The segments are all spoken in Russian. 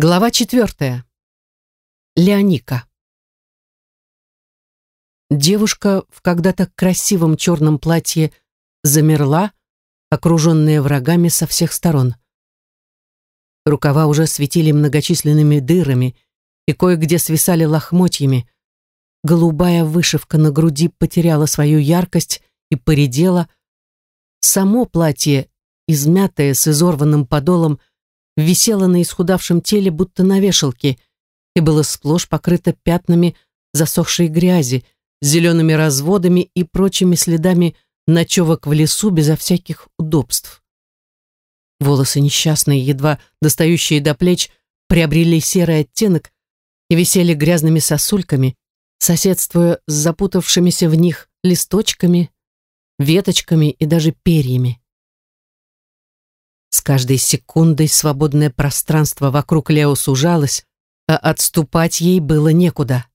Глава четвертая. Леоника. Девушка в когда-то красивом черном платье замерла, окруженная врагами со всех сторон. Рукава уже светили многочисленными дырами и кое-где свисали лохмотьями. Голубая вышивка на груди потеряла свою яркость и поредела. Само платье, измятое с изорванным подолом, висело на исхудавшем теле, будто на вешалке, и было сплошь покрыто пятнами засохшей грязи, зелеными разводами и прочими следами ночевок в лесу безо всяких удобств. Волосы несчастные, едва достающие до плеч, приобрели серый оттенок и висели грязными сосульками, соседствуя с запутавшимися в них листочками, веточками и даже перьями. С каждой секундой свободное пространство вокруг Лео сужалось, а отступать ей было некуда.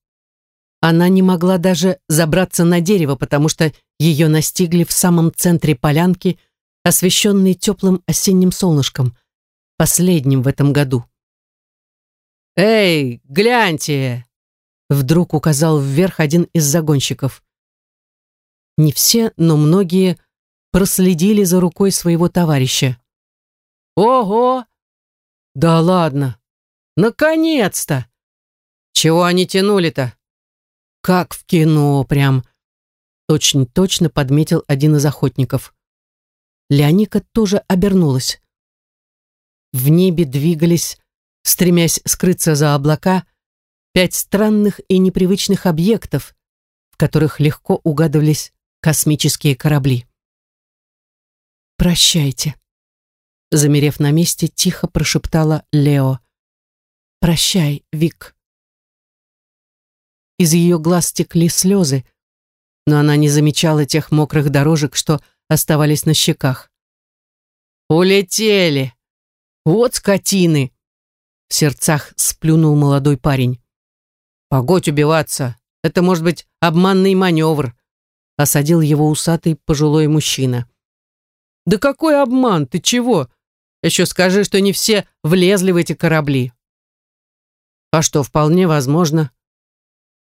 Она не могла даже забраться на дерево, потому что ее настигли в самом центре полянки, освещенной теплым осенним солнышком, последним в этом году. «Эй, гляньте!» Вдруг указал вверх один из загонщиков. Не все, но многие проследили за рукой своего товарища. Ого! Да ладно! Наконец-то! Чего они тянули-то? Как в кино прям. Очень точно подметил один из охотников. Леоника тоже обернулась. В небе двигались, стремясь скрыться за облака, пять странных и непривычных объектов, в которых легко угадывались космические корабли. «Прощайте», Замерев на месте, тихо прошептала Лео. «Прощай, Вик». Из ее глаз текли слезы, но она не замечала тех мокрых дорожек, что оставались на щеках. «Улетели! Вот скотины!» В сердцах сплюнул молодой парень. «Погодь убиваться! Это может быть обманный маневр!» Осадил его усатый пожилой мужчина. «Да какой обман? Ты чего? Еще скажи, что не все влезли в эти корабли. А что, вполне возможно.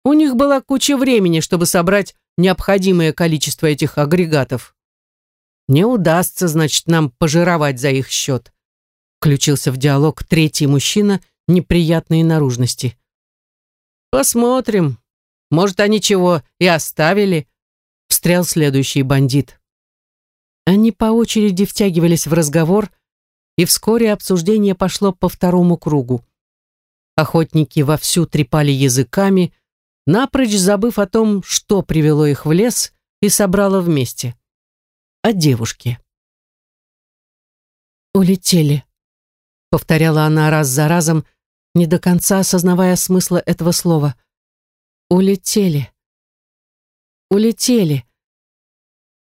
У них была куча времени, чтобы собрать необходимое количество этих агрегатов. Не удастся, значит, нам пожировать за их счет. Включился в диалог третий мужчина неприятной наружности. Посмотрим. Может, они чего и оставили, встрял следующий бандит. Они по очереди втягивались в разговор, и вскоре обсуждение пошло по второму кругу. Охотники вовсю трепали языками, напрочь забыв о том, что привело их в лес и собрало вместе. О девушке. «Улетели», — повторяла она раз за разом, не до конца осознавая смысла этого слова. «Улетели. Улетели.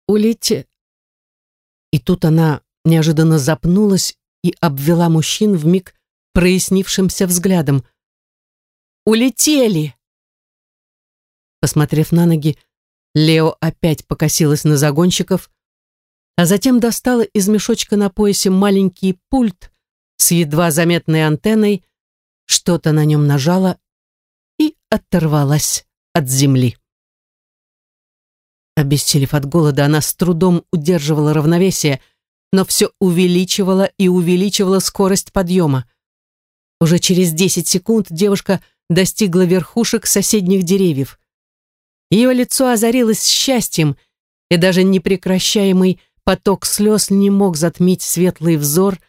Улете...» И тут она неожиданно запнулась и обвела мужчин в миг прояснившимся взглядом. «Улетели!» Посмотрев на ноги, Лео опять покосилась на загонщиков, а затем достала из мешочка на поясе маленький пульт с едва заметной антенной, что-то на нем нажала и оторвалась от земли. Обессилев от голода, она с трудом удерживала равновесие, но все увеличивало и увеличивало скорость подъема. Уже через 10 секунд девушка достигла верхушек соседних деревьев. Ее лицо озарилось счастьем, и даже непрекращаемый поток слез не мог затмить светлый взор,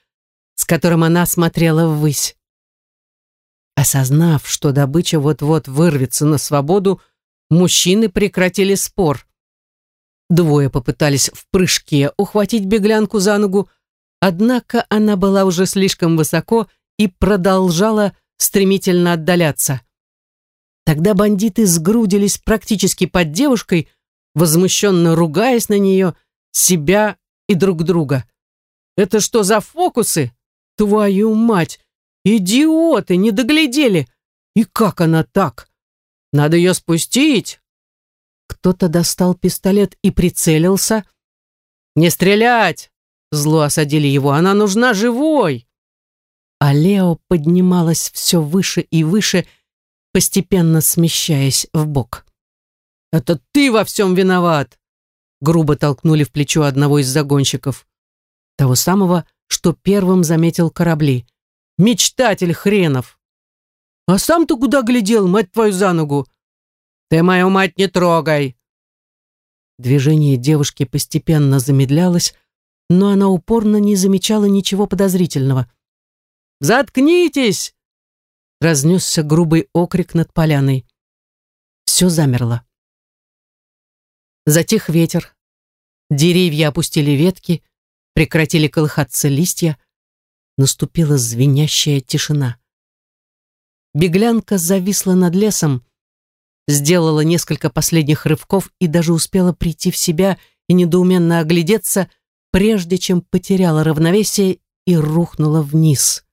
с которым она смотрела ввысь. Осознав, что добыча вот-вот вырвется на свободу, мужчины прекратили спор. Двое попытались в прыжке ухватить беглянку за ногу, однако она была уже слишком высоко и продолжала стремительно отдаляться. Тогда бандиты сгрудились практически под девушкой, возмущенно ругаясь на нее, себя и друг друга. «Это что за фокусы? Твою мать! Идиоты, не доглядели! И как она так? Надо ее спустить, кто-то достал пистолет и прицелился. «Не стрелять!» Зло осадили его. «Она нужна живой!» а Лео поднималась все выше и выше, постепенно смещаясь в бок. «Это ты во всем виноват!» Грубо толкнули в плечо одного из загонщиков. Того самого, что первым заметил корабли. «Мечтатель хренов!» «А сам ты куда глядел, мать твою, за ногу?» «Ты мою мать не трогай!» Движение девушки постепенно замедлялось, но она упорно не замечала ничего подозрительного. «Заткнитесь!» Разнесся грубый окрик над поляной. Все замерло. Затих ветер. Деревья опустили ветки, прекратили колыхаться листья. Наступила звенящая тишина. Беглянка зависла над лесом, сделала несколько последних рывков и даже успела прийти в себя и недоуменно оглядеться, прежде чем потеряла равновесие и рухнула вниз.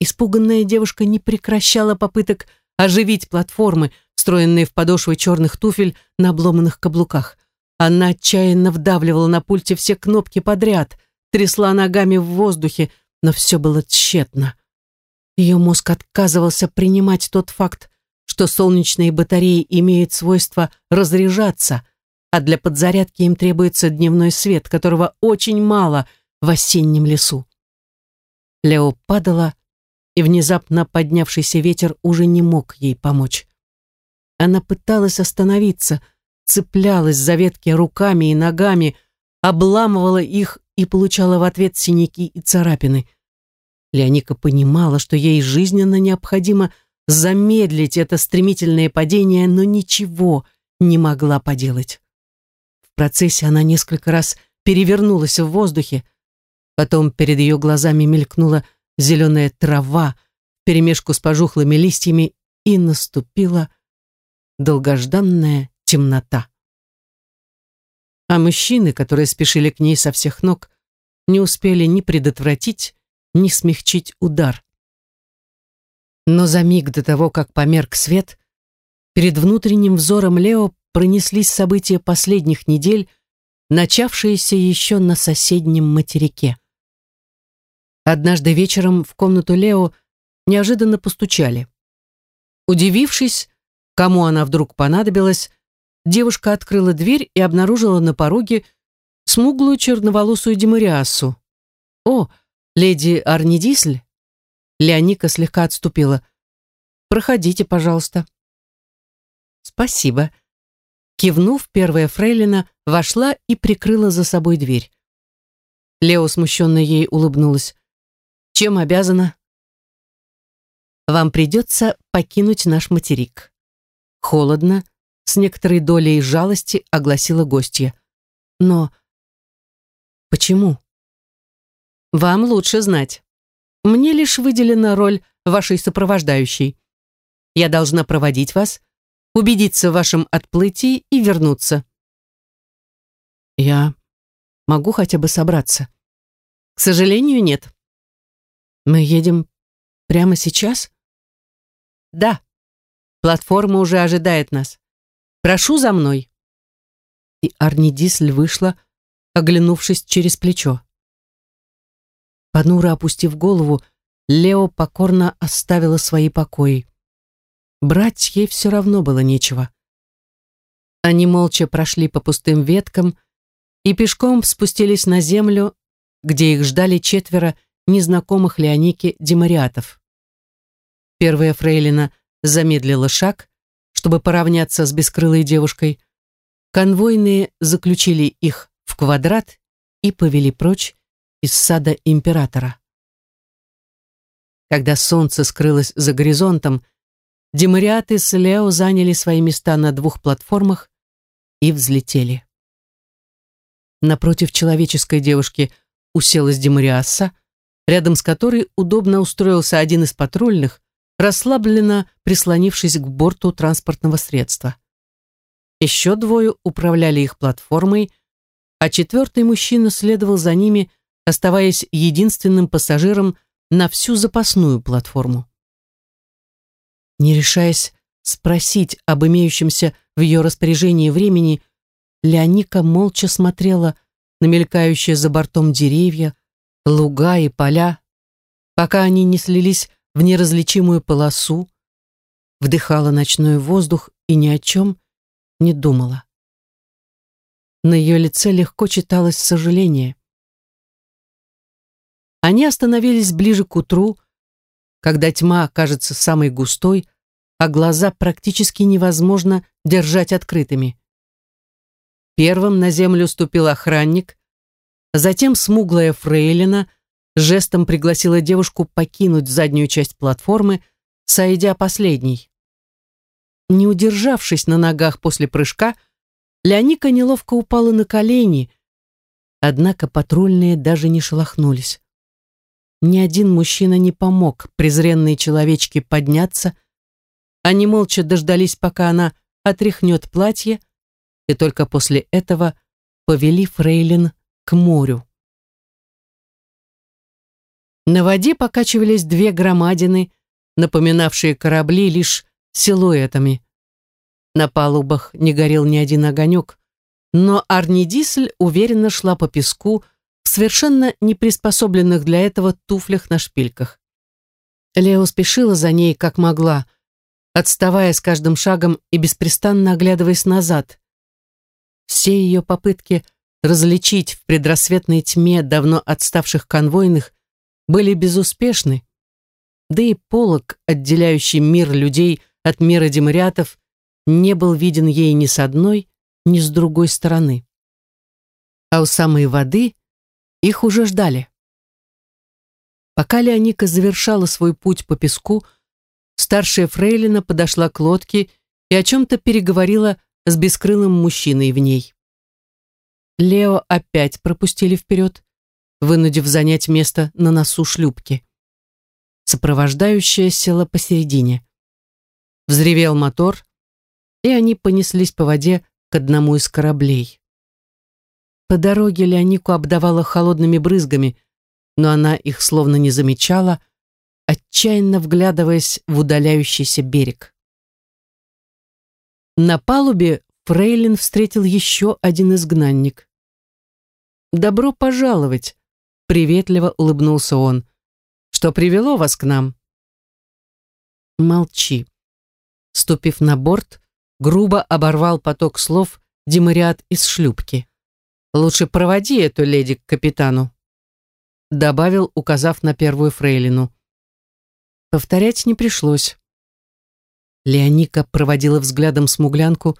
Испуганная девушка не прекращала попыток оживить платформы, встроенные в подошвы черных туфель на обломанных каблуках. Она отчаянно вдавливала на пульте все кнопки подряд, трясла ногами в воздухе, но все было тщетно. Ее мозг отказывался принимать тот факт, что солнечные батареи имеют свойство разряжаться, а для подзарядки им требуется дневной свет, которого очень мало в осеннем лесу. Лео падала, и внезапно поднявшийся ветер уже не мог ей помочь. Она пыталась остановиться, цеплялась за ветки руками и ногами, обламывала их и получала в ответ синяки и царапины. Леоника понимала, что ей жизненно необходимо замедлить это стремительное падение, но ничего не могла поделать. В процессе она несколько раз перевернулась в воздухе, потом перед ее глазами мелькнула зеленая трава перемешку с пожухлыми листьями, и наступила долгожданная темнота. А мужчины, которые спешили к ней со всех ног, не успели ни предотвратить, ни смягчить удар. Но за миг до того, как померк свет, перед внутренним взором Лео пронеслись события последних недель, начавшиеся еще на соседнем материке. Однажды вечером в комнату Лео неожиданно постучали. Удивившись, кому она вдруг понадобилась, девушка открыла дверь и обнаружила на пороге смуглую черноволосую Демариасу. «О, леди Арнидисль?» Леоника слегка отступила. «Проходите, пожалуйста». «Спасибо». Кивнув, первая фрейлина вошла и прикрыла за собой дверь. Лео смущенно ей улыбнулась. Чем обязана? Вам придется покинуть наш материк. Холодно, с некоторой долей жалости огласила гостья. Но почему? Вам лучше знать. Мне лишь выделена роль вашей сопровождающей. Я должна проводить вас, убедиться в вашем отплытии и вернуться. Я могу хотя бы собраться? К сожалению, нет. Мы едем прямо сейчас? Да. Платформа уже ожидает нас. Прошу за мной. И Арни Дисль вышла, оглянувшись через плечо. Понуро опустив голову, Лео покорно оставила свои покои. Брать ей все равно было нечего. Они молча прошли по пустым веткам и пешком спустились на землю, где их ждали четверо незнакомых Леонике демариатов. Первая фрейлина замедлила шаг, чтобы поравняться с бескрылой девушкой. Конвойные заключили их в квадрат и повели прочь из сада императора. Когда солнце скрылось за горизонтом, демариаты с Лео заняли свои места на двух платформах и взлетели. Напротив человеческой девушки уселась Демариаса, рядом с которой удобно устроился один из патрульных, расслабленно прислонившись к борту транспортного средства. Еще двое управляли их платформой, а четвертый мужчина следовал за ними, оставаясь единственным пассажиром на всю запасную платформу. Не решаясь спросить об имеющемся в ее распоряжении времени, Леоника молча смотрела на мелькающие за бортом деревья, луга и поля, пока они не слились в неразличимую полосу, вдыхала ночной воздух и ни о чем не думала. На ее лице легко читалось сожаление. Они остановились ближе к утру, когда тьма кажется самой густой, а глаза практически невозможно держать открытыми. Первым на землю ступил охранник, затем смуглая фрейлина жестом пригласила девушку покинуть заднюю часть платформы, сойдя последней. Не удержавшись на ногах после прыжка, Леоника неловко упала на колени, однако патрульные даже не шелохнулись. Ни один мужчина не помог презренной человечке подняться. Они молча дождались, пока она отряхнет платье, и только после этого повели Фрейлин к морю. На воде покачивались две громадины, напоминавшие корабли лишь силуэтами. На палубах не горел ни один огонек, но Арнидисль уверенно шла по песку, совершенно не приспособленных для этого туфлях на шпильках. Лео спешила за ней, как могла, отставая с каждым шагом и беспрестанно оглядываясь назад. Все ее попытки различить в предрассветной тьме давно отставших конвойных были безуспешны, да и полог, отделяющий мир людей от мира демариатов, не был виден ей ни с одной, ни с другой стороны. А у самой воды их уже ждали. Пока Леоника завершала свой путь по песку, старшая фрейлина подошла к лодке и о чем-то переговорила с бескрылым мужчиной в ней. Лео опять пропустили вперед, вынудив занять место на носу шлюпки. Сопровождающая села посередине. Взревел мотор, и они понеслись по воде к одному из кораблей. По дороге Леонику обдавала холодными брызгами, но она их словно не замечала, отчаянно вглядываясь в удаляющийся берег. На палубе Фрейлин встретил еще один изгнанник. «Добро пожаловать!» — приветливо улыбнулся он. «Что привело вас к нам?» «Молчи». Ступив на борт, грубо оборвал поток слов Демариат из шлюпки. Лучше проводи эту леди к капитану», добавил, указав на первую фрейлину. Повторять не пришлось. Леоника проводила взглядом смуглянку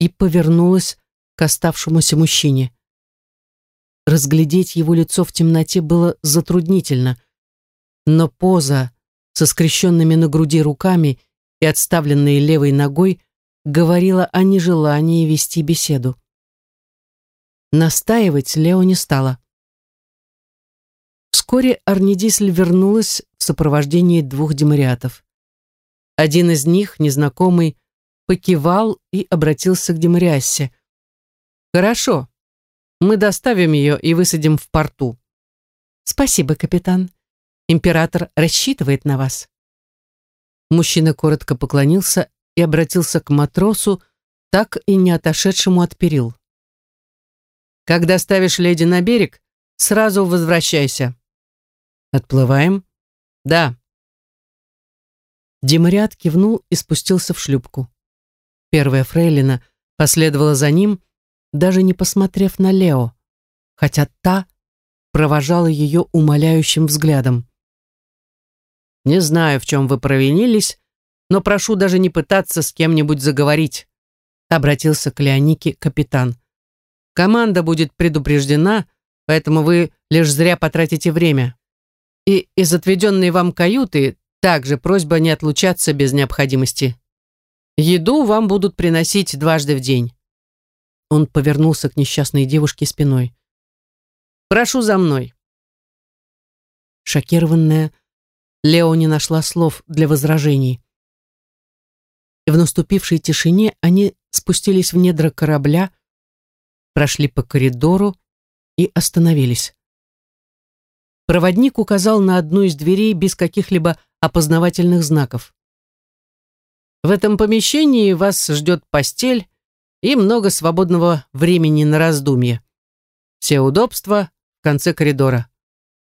и повернулась к оставшемуся мужчине. Разглядеть его лицо в темноте было затруднительно, но поза со скрещенными на груди руками и отставленной левой ногой говорила о нежелании вести беседу. Настаивать Лео не стала. Вскоре Арнидисль вернулась в сопровождении двух демариатов. Один из них, незнакомый, покивал и обратился к демариассе. «Хорошо, мы доставим ее и высадим в порту». «Спасибо, капитан. Император рассчитывает на вас». Мужчина коротко поклонился и обратился к матросу, так и не отошедшему от перил. Когда ставишь леди на берег, сразу возвращайся. Отплываем? Да. Демариат кивнул и спустился в шлюпку. Первая фрейлина последовала за ним, даже не посмотрев на Лео, хотя та провожала ее умоляющим взглядом. «Не знаю, в чем вы провинились, но прошу даже не пытаться с кем-нибудь заговорить», обратился к Леонике капитан. Команда будет предупреждена, поэтому вы лишь зря потратите время. И из отведенной вам каюты также просьба не отлучаться без необходимости. Еду вам будут приносить дважды в день. Он повернулся к несчастной девушке спиной. Прошу за мной. Шокированная, Лео не нашла слов для возражений. И в наступившей тишине они спустились в недра корабля, прошли по коридору и остановились. Проводник указал на одну из дверей без каких-либо опознавательных знаков. В этом помещении вас ждет постель и много свободного времени на раздумье. Все удобства в конце коридора.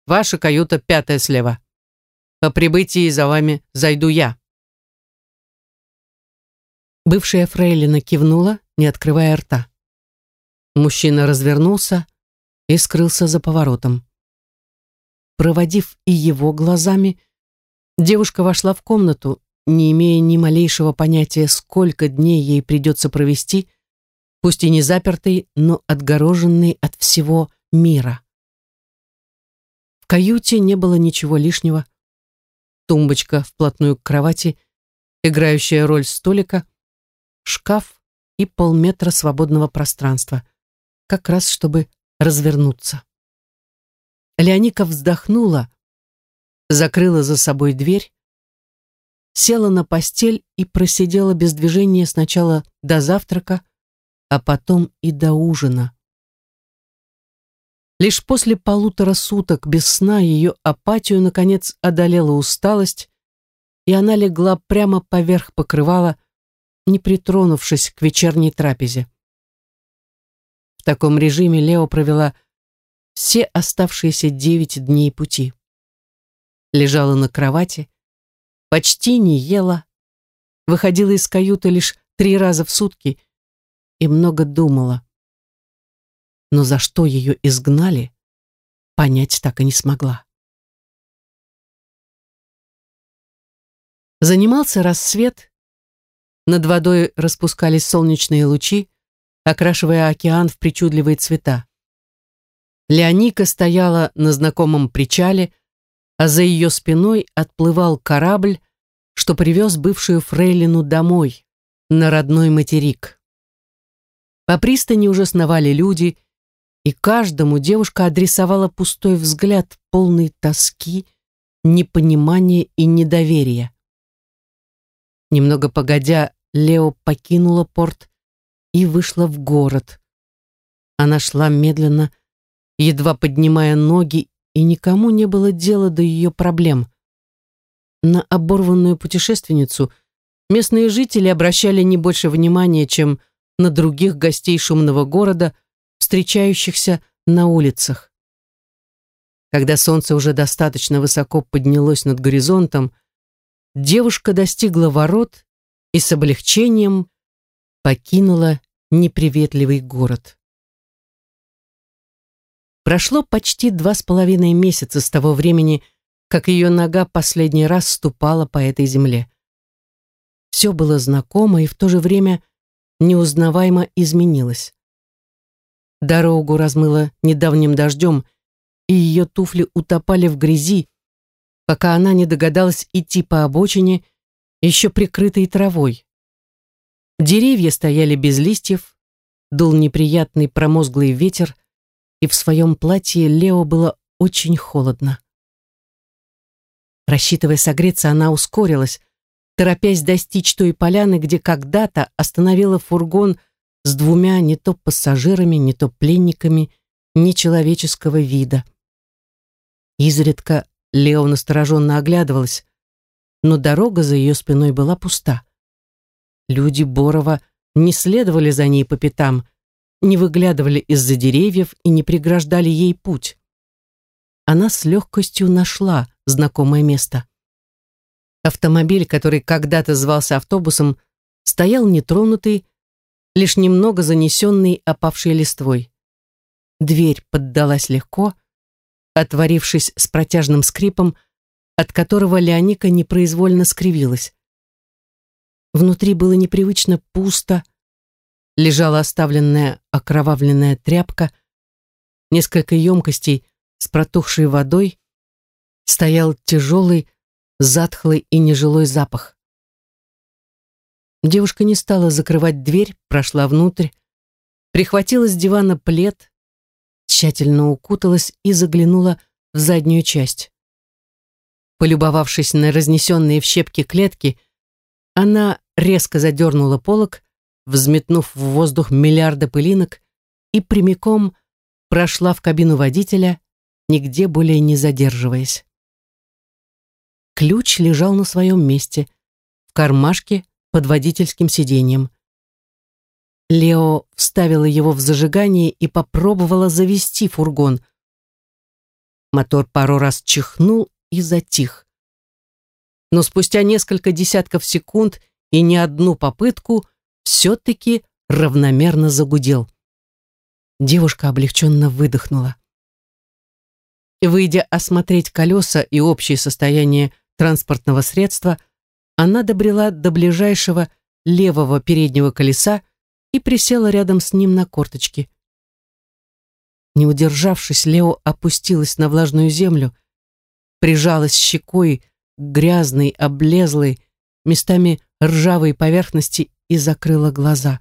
Ваша каюта пятая слева. По прибытии за вами зайду я. Бывшая фрейлина кивнула, не открывая рта. Мужчина развернулся и скрылся за поворотом. Проводив и его глазами, девушка вошла в комнату, не имея ни малейшего понятия, сколько дней ей придется провести, пусть и не запертой, но отгороженной от всего мира. В каюте не было ничего лишнего. Тумбочка вплотную к кровати, играющая роль столика, шкаф и полметра свободного пространства, как раз чтобы развернуться. Леоника вздохнула, закрыла за собой дверь, села на постель и просидела без движения сначала до завтрака, а потом и до ужина. Лишь после полутора суток без сна ее апатию, наконец, одолела усталость, и она легла прямо поверх покрывала, не притронувшись к вечерней трапезе. Таком режиме Лео провела все оставшиеся девять дней пути. Лежала на кровати, почти не ела, выходила из каюты лишь три раза в сутки и много думала. Но за что ее изгнали, понять так и не смогла. Занимался рассвет, над водой распускались солнечные лучи, окрашивая океан в причудливые цвета. Леоника стояла на знакомом причале, а за ее спиной отплывал корабль, что привез бывшую фрейлину домой, на родной материк. По пристани уже сновали люди, и каждому девушка адресовала пустой взгляд, полный тоски, непонимания и недоверия. Немного погодя, Лео покинула порт и вышла в город. Она шла медленно, едва поднимая ноги, и никому не было дела до ее проблем. На оборванную путешественницу местные жители обращали не больше внимания, чем на других гостей шумного города, встречающихся на улицах. Когда солнце уже достаточно высоко поднялось над горизонтом, девушка достигла ворот и с облегчением покинула неприветливый город. Прошло почти два с половиной месяца с того времени, как ее нога последний раз ступала по этой земле. Все было знакомо и в то же время неузнаваемо изменилось. Дорогу размыло недавним дождем, и ее туфли утопали в грязи, пока она не догадалась идти по обочине, еще прикрытой травой. Деревья стояли без листьев, дул неприятный промозглый ветер, и в своем платье Лео было очень холодно. Рассчитывая согреться, она ускорилась, торопясь достичь той поляны, где когда-то остановила фургон с двумя не то пассажирами, не то пленниками нечеловеческого вида. Изредка Лео настороженно оглядывалась, но дорога за ее спиной была пуста. Люди Борова не следовали за ней по пятам, не выглядывали из-за деревьев и не преграждали ей путь. Она с легкостью нашла знакомое место. Автомобиль, который когда-то звался автобусом, стоял нетронутый, лишь немного занесенный опавшей листвой. Дверь поддалась легко, отворившись с протяжным скрипом, от которого Леоника непроизвольно скривилась. Внутри было непривычно пусто, лежала оставленная окровавленная тряпка, несколько емкостей с протухшей водой, стоял тяжелый, затхлый и нежилой запах. Девушка не стала закрывать дверь, прошла внутрь, прихватила с дивана плед, тщательно укуталась и заглянула в заднюю часть. Полюбовавшись на разнесенные в щепки клетки, она резко задернула полог, взметнув в воздух миллиарды пылинок, и прямиком прошла в кабину водителя, нигде более не задерживаясь. Ключ лежал на своем месте, в кармашке под водительским сиденьем. Лео вставила его в зажигание и попробовала завести фургон. Мотор пару раз чихнул и затих. Но спустя несколько десятков секунд и не одну попытку все-таки равномерно загудел. Девушка облегченно выдохнула. Выйдя осмотреть колеса и общее состояние транспортного средства, она добрела до ближайшего левого переднего колеса и присела рядом с ним на корточки. Не удержавшись, Лео опустилась на влажную землю, прижалась щекой грязной, облезлой, местами ржавой поверхности и закрыла глаза.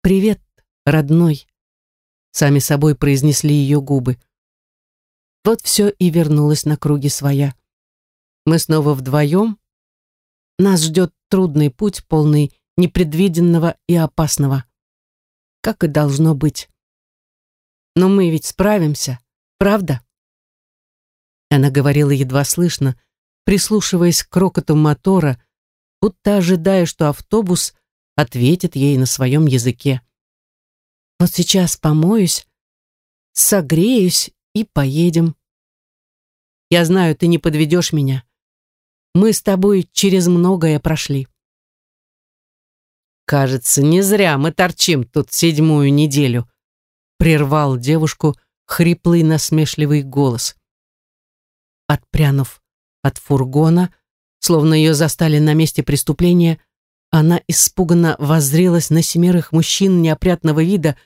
«Привет, родной», — сами собой произнесли ее губы. Вот все и вернулось на круги своя. Мы снова вдвоем. Нас ждет трудный путь, полный непредвиденного и опасного. Как и должно быть. Но мы ведь справимся, правда? Она говорила едва слышно, прислушиваясь к рокоту мотора, будто ожидая, что автобус ответит ей на своем языке. Вот сейчас помоюсь, согреюсь и поедем. Я знаю, ты не подведешь меня. Мы с тобой через многое прошли. Кажется, не зря мы торчим тут седьмую неделю, прервал девушку хриплый насмешливый голос. Отпрянув от фургона, словно ее застали на месте преступления, она испуганно воззрелась на семерых мужчин неопрятного вида,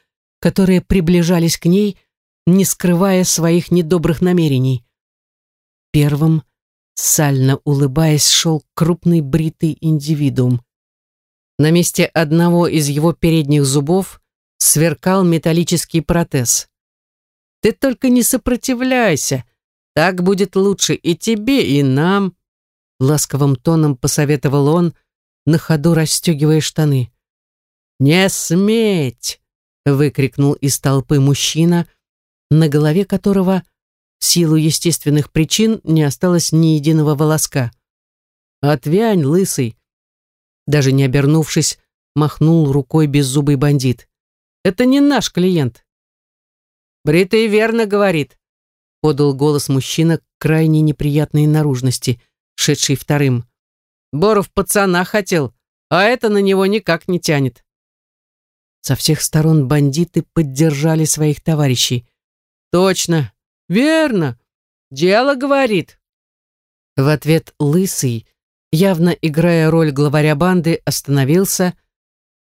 которые приближались к ней, не скрывая своих недобрых намерений. Первым, сально улыбаясь, шел крупный бритый индивидуум. На месте одного из его передних зубов сверкал металлический протез. «Ты только не сопротивляйся, так будет лучше и тебе, и нам», ласковым тоном посоветовал он, на ходу расстегивая штаны. «Не сметь!» — выкрикнул из толпы мужчина — на голове которого в силу естественных причин не осталось ни единого волоска. «Отвянь, лысый!» Даже не обернувшись, махнул рукой беззубый бандит. «Это не наш клиент!» «Бритый верно говорит», — подал голос мужчина крайне неприятной наружности, шедший вторым. «Боров пацана хотел, а это на него никак не тянет». Со всех сторон бандиты поддержали своих товарищей. Точно. Верно. Дело говорит. В ответ лысый, явно играя роль главаря банды, остановился,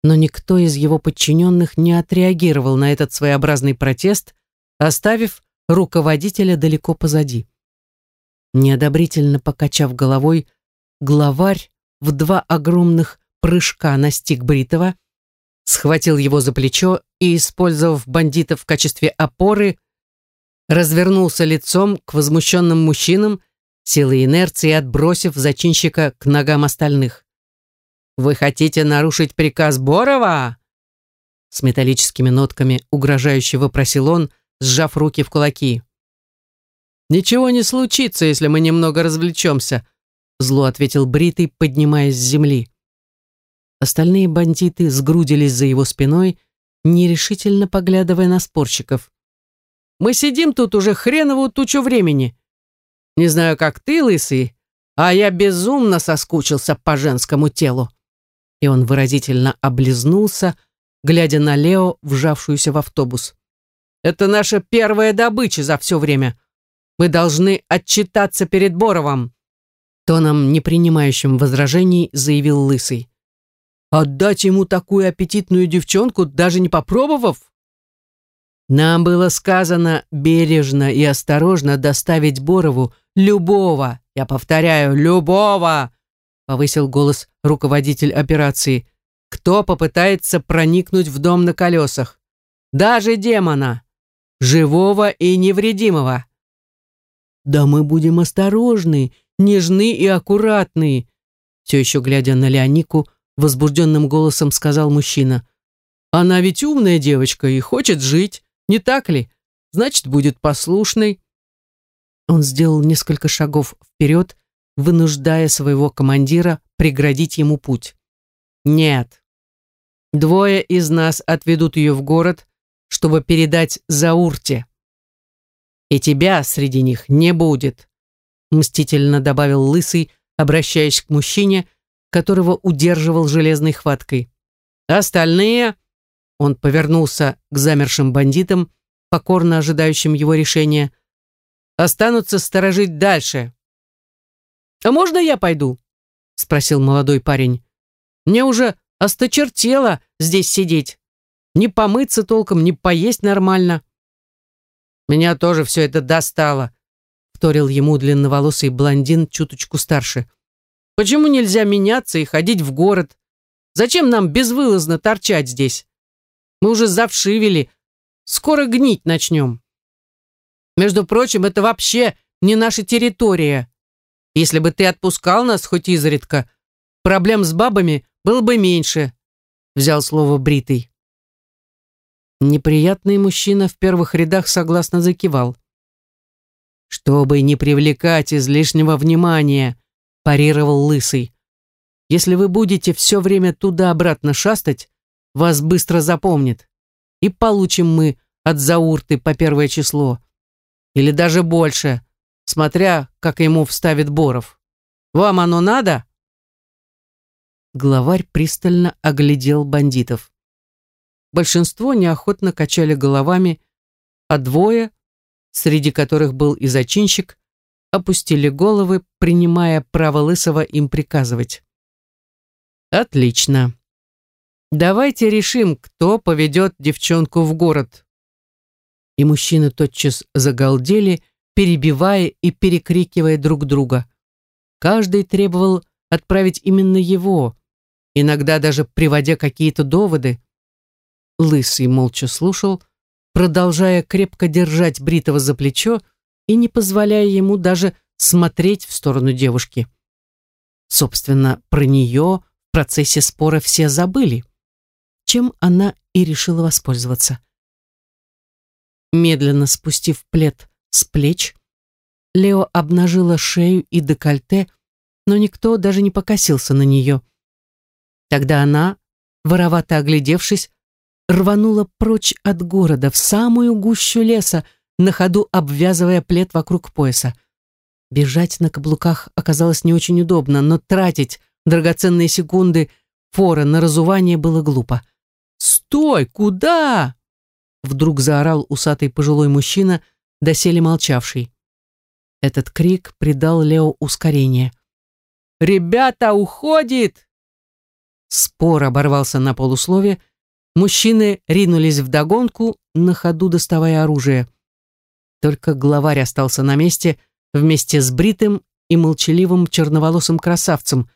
но никто из его подчиненных не отреагировал на этот своеобразный протест, оставив руководителя далеко позади. Неодобрительно покачав головой, главарь в два огромных прыжка настиг Бритова, схватил его за плечо и, использовав бандита в качестве опоры, развернулся лицом к возмущенным мужчинам, силой инерции отбросив зачинщика к ногам остальных. «Вы хотите нарушить приказ Борова?» С металлическими нотками угрожающе вопросил он, сжав руки в кулаки. «Ничего не случится, если мы немного развлечемся», зло ответил Бритый, поднимаясь с земли. Остальные бандиты сгрудились за его спиной, нерешительно поглядывая на спорщиков. Мы сидим тут уже хреновую тучу времени. Не знаю, как ты, лысый, а я безумно соскучился по женскому телу. И он выразительно облизнулся, глядя на Лео, вжавшуюся в автобус. Это наша первая добыча за все время. Мы должны отчитаться перед Боровым. Тоном, не принимающим возражений, заявил Лысый. Отдать ему такую аппетитную девчонку, даже не попробовав? Нам было сказано бережно и осторожно доставить Борову любого, я повторяю, любого, повысил голос руководитель операции, кто попытается проникнуть в дом на колесах. Даже демона, живого и невредимого. Да мы будем осторожны, нежны и аккуратны, все еще глядя на Леонику, возбужденным голосом сказал мужчина. Она ведь умная девочка и хочет жить. Не так ли? Значит, будет послушной. Он сделал несколько шагов вперед, вынуждая своего командира преградить ему путь. Нет. Двое из нас отведут ее в город, чтобы передать Заурте. И тебя среди них не будет. мстительно добавил Лысый, обращаясь к мужчине, которого удерживал железной хваткой. «Остальные...» Он повернулся к замершим бандитам, покорно ожидающим его решения. «Останутся сторожить дальше». «А можно я пойду?» — спросил молодой парень. «Мне уже осточертело здесь сидеть. Не помыться толком, не поесть нормально». «Меня тоже все это достало», — вторил ему длинноволосый блондин чуточку старше. «Почему нельзя меняться и ходить в город? Зачем нам безвылазно торчать здесь? Мы уже завшивели, скоро гнить начнем. Между прочим, это вообще не наша территория. Если бы ты отпускал нас хоть изредка, проблем с бабами было бы меньше», — взял слово Бритый. Неприятный мужчина в первых рядах согласно закивал. «Чтобы не привлекать излишнего внимания», – парировал Лысый. «Если вы будете все время туда-обратно шастать, вас быстро запомнит. И получим мы от Заурты по первое число. Или даже больше, смотря, как ему вставит Боров. Вам оно надо?» Главарь пристально оглядел бандитов. Большинство неохотно качали головами, а двое, среди которых был и зачинщик, опустили головы, принимая право Лысого им приказывать. «Отлично. Давайте решим, кто поведет девчонку в город». И мужчины тотчас загалдели, перебивая и перекрикивая друг друга. Каждый требовал отправить именно его, иногда даже приводя какие-то доводы. Лысый молча слушал, продолжая крепко держать Бритого за плечо и не позволяя ему даже смотреть в сторону девушки. Собственно, про нее в процессе спора все забыли, чем она и решила воспользоваться. Медленно спустив плед с плеч, Лео обнажила шею и декольте, но никто даже не покосился на нее. Тогда она, воровато оглядевшись, рванула прочь от города, в самую гущу леса, на ходу обвязывая плед вокруг пояса. Бежать на каблуках оказалось не очень удобно, но тратить драгоценные секунды фора на разувание было глупо. «Стой! Куда?» Вдруг заорал усатый пожилой мужчина, доселе молчавший. Этот крик придал Лео ускорение. «Ребята, уходит!» Спор оборвался на полуслове, Мужчины ринулись в догонку, на ходу доставая оружие. Только главарь остался на месте вместе с бритым и молчаливым черноволосым красавцем,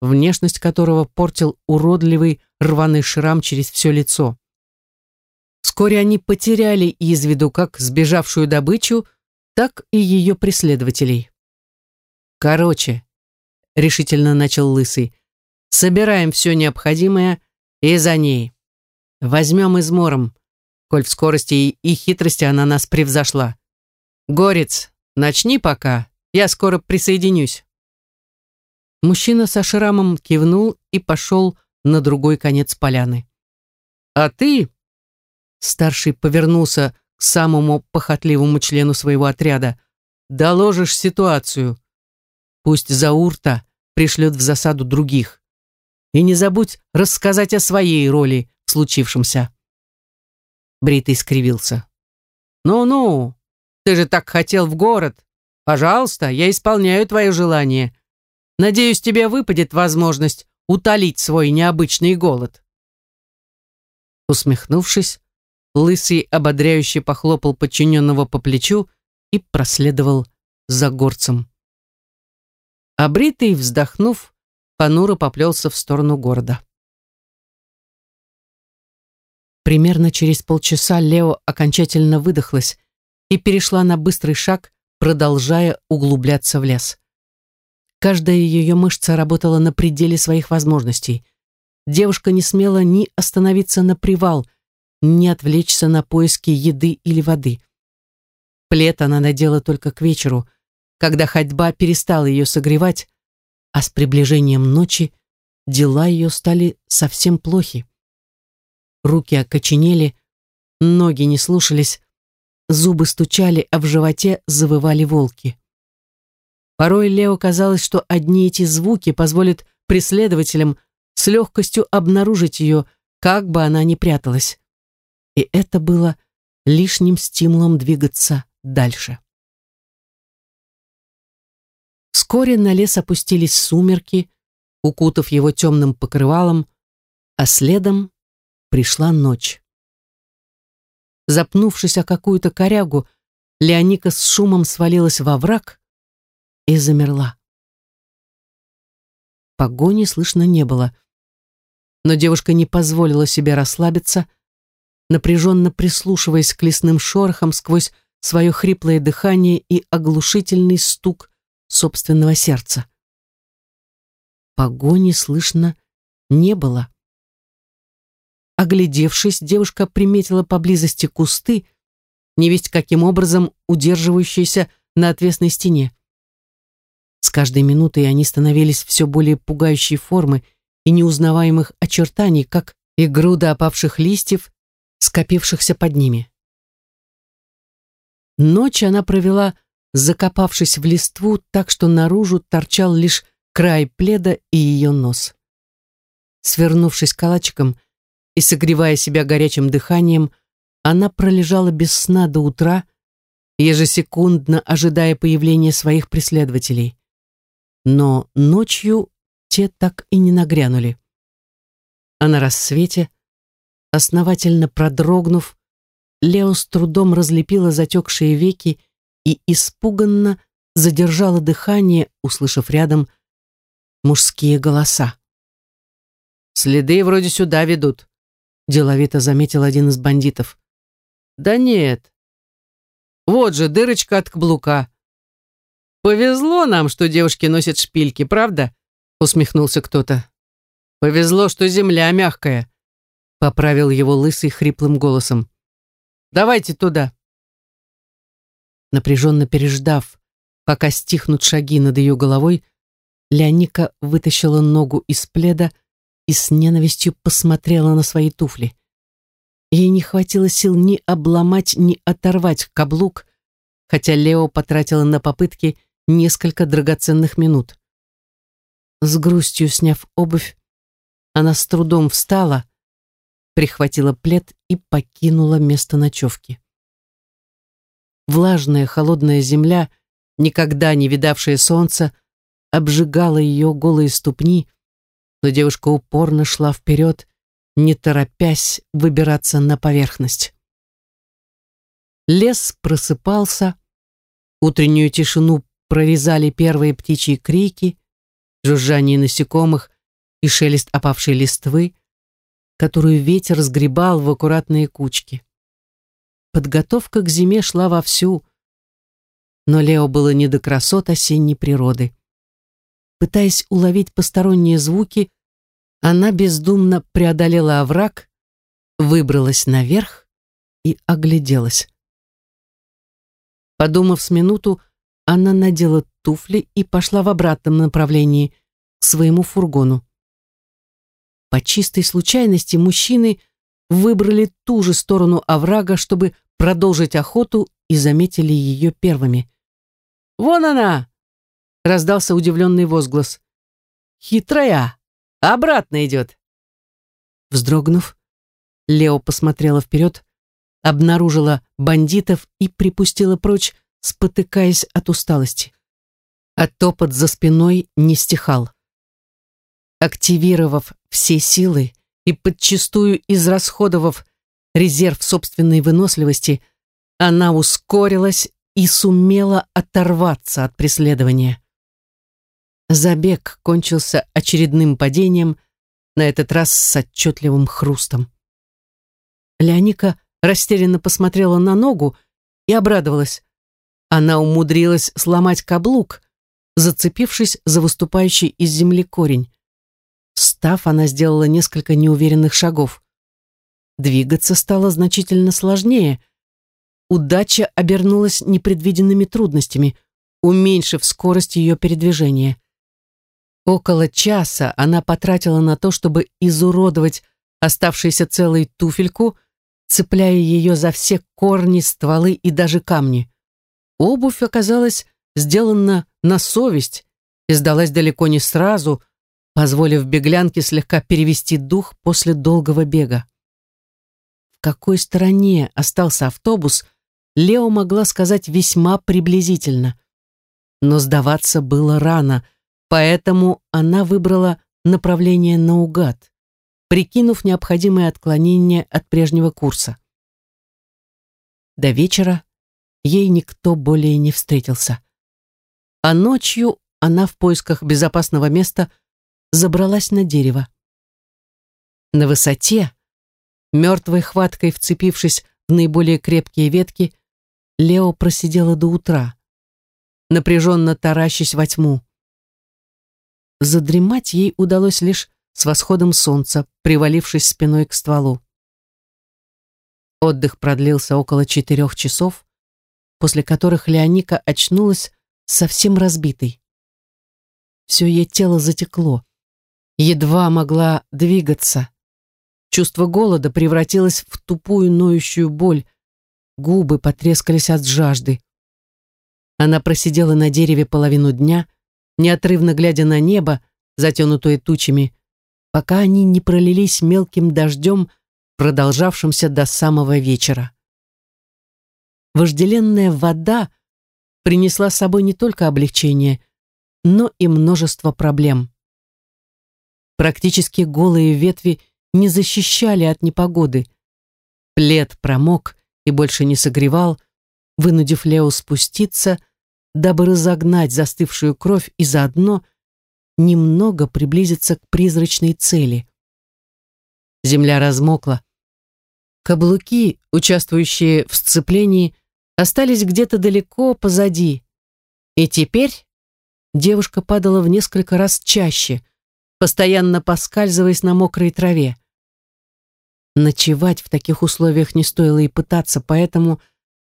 внешность которого портил уродливый рваный шрам через все лицо. Вскоре они потеряли из виду как сбежавшую добычу, так и ее преследователей. «Короче», — решительно начал Лысый, — «собираем все необходимое и за ней». Возьмем измором, коль в скорости и хитрости она нас превзошла. Горец, начни пока, я скоро присоединюсь. Мужчина со шрамом кивнул и пошел на другой конец поляны. А ты, старший повернулся к самому похотливому члену своего отряда, доложишь ситуацию. Пусть Заурта пришлет в засаду других. И не забудь рассказать о своей роли случившемся. Бритый скривился. «Ну-ну, ты же так хотел в город. Пожалуйста, я исполняю твое желание. Надеюсь, тебе выпадет возможность утолить свой необычный голод». Усмехнувшись, Лысый ободряюще похлопал подчиненного по плечу и проследовал за горцем. А Бритый, вздохнув, понуро поплелся в сторону города. Примерно через полчаса Лео окончательно выдохлась и перешла на быстрый шаг, продолжая углубляться в лес. Каждая ее мышца работала на пределе своих возможностей. Девушка не смела ни остановиться на привал, ни отвлечься на поиски еды или воды. Плед она надела только к вечеру, когда ходьба перестала ее согревать, а с приближением ночи дела ее стали совсем плохи руки окоченели, ноги не слушались, зубы стучали, а в животе завывали волки. Порой Лео казалось, что одни эти звуки позволят преследователям с легкостью обнаружить ее, как бы она ни пряталась. И это было лишним стимулом двигаться дальше. Вскоре на лес опустились сумерки, укутав его темным покрывалом, а следом пришла ночь. Запнувшись о какую-то корягу, Леоника с шумом свалилась во враг и замерла. Погони слышно не было, но девушка не позволила себе расслабиться, напряженно прислушиваясь к лесным шорохам сквозь свое хриплое дыхание и оглушительный стук собственного сердца. Погони слышно не было. Оглядевшись, девушка приметила поблизости кусты, невесть каким образом удерживающиеся на отвесной стене. С каждой минутой они становились все более пугающей формы и неузнаваемых очертаний, как и груда опавших листьев, скопившихся под ними. Ночь она провела, закопавшись в листву, так что наружу торчал лишь край пледа и ее нос. Свернувшись калачиком и согревая себя горячим дыханием, она пролежала без сна до утра, ежесекундно ожидая появления своих преследователей. Но ночью те так и не нагрянули. А на рассвете, основательно продрогнув, Лео с трудом разлепила затекшие веки и испуганно задержала дыхание, услышав рядом мужские голоса. «Следы вроде сюда ведут», — деловито заметил один из бандитов. «Да нет. Вот же дырочка от каблука. Повезло нам, что девушки носят шпильки, правда?» — усмехнулся кто-то. «Повезло, что земля мягкая», — поправил его лысый хриплым голосом. «Давайте туда». Напряженно переждав, пока стихнут шаги над ее головой, Леоника вытащила ногу из пледа и с ненавистью посмотрела на свои туфли. Ей не хватило сил ни обломать, ни оторвать каблук, хотя Лео потратила на попытки несколько драгоценных минут. С грустью сняв обувь, она с трудом встала, прихватила плед и покинула место ночевки. Влажная холодная земля, никогда не видавшая солнца, обжигала ее голые ступни, но девушка упорно шла вперед, не торопясь выбираться на поверхность. Лес просыпался, утреннюю тишину прорезали первые птичьи крики, жужжание насекомых и шелест опавшей листвы, которую ветер сгребал в аккуратные кучки. Подготовка к зиме шла вовсю, но Лео было не до красот осенней природы. Пытаясь уловить посторонние звуки, она бездумно преодолела овраг, выбралась наверх и огляделась. Подумав с минуту, она надела туфли и пошла в обратном направлении, к своему фургону. По чистой случайности мужчины выбрали ту же сторону оврага, чтобы продолжить охоту и заметили ее первыми. «Вон она!» Раздался удивленный возглас. «Хитрая! Обратно идет!» Вздрогнув, Лео посмотрела вперед, обнаружила бандитов и припустила прочь, спотыкаясь от усталости. А топот за спиной не стихал. Активировав все силы и подчистую израсходовав резерв собственной выносливости, она ускорилась и сумела оторваться от преследования. Забег кончился очередным падением, на этот раз с отчетливым хрустом. Леоника растерянно посмотрела на ногу и обрадовалась. Она умудрилась сломать каблук, зацепившись за выступающий из земли корень. Встав, она сделала несколько неуверенных шагов. Двигаться стало значительно сложнее. Удача обернулась непредвиденными трудностями, уменьшив скорость ее передвижения. Около часа она потратила на то, чтобы изуродовать оставшуюся целой туфельку, цепляя ее за все корни, стволы и даже камни. Обувь оказалась сделана на совесть и сдалась далеко не сразу, позволив беглянке слегка перевести дух после долгого бега. В какой стороне остался автобус, Лео могла сказать весьма приблизительно. Но сдаваться было рано, поэтому она выбрала направление наугад, прикинув необходимое отклонение от прежнего курса. До вечера ей никто более не встретился. А ночью она в поисках безопасного места забралась на дерево. На высоте, мертвой хваткой вцепившись в наиболее крепкие ветки, Лео просидела до утра, напряженно таращась во тьму. Задремать ей удалось лишь с восходом солнца, привалившись спиной к стволу. Отдых продлился около четырех часов, после которых Леоника очнулась совсем разбитой. Все ее тело затекло, едва могла двигаться. Чувство голода превратилось в тупую ноющую боль, губы потрескались от жажды. Она просидела на дереве половину дня, неотрывно глядя на небо, затянутое тучами, пока они не пролились мелким дождем, продолжавшимся до самого вечера. Вожделенная вода принесла с собой не только облегчение, но и множество проблем. Практически голые ветви не защищали от непогоды. Плед промок и больше не согревал, вынудив Лео спуститься, дабы разогнать застывшую кровь и заодно немного приблизиться к призрачной цели. Земля размокла. Каблуки, участвующие в сцеплении, остались где-то далеко позади. И теперь девушка падала в несколько раз чаще, постоянно поскальзываясь на мокрой траве. Ночевать в таких условиях не стоило и пытаться, поэтому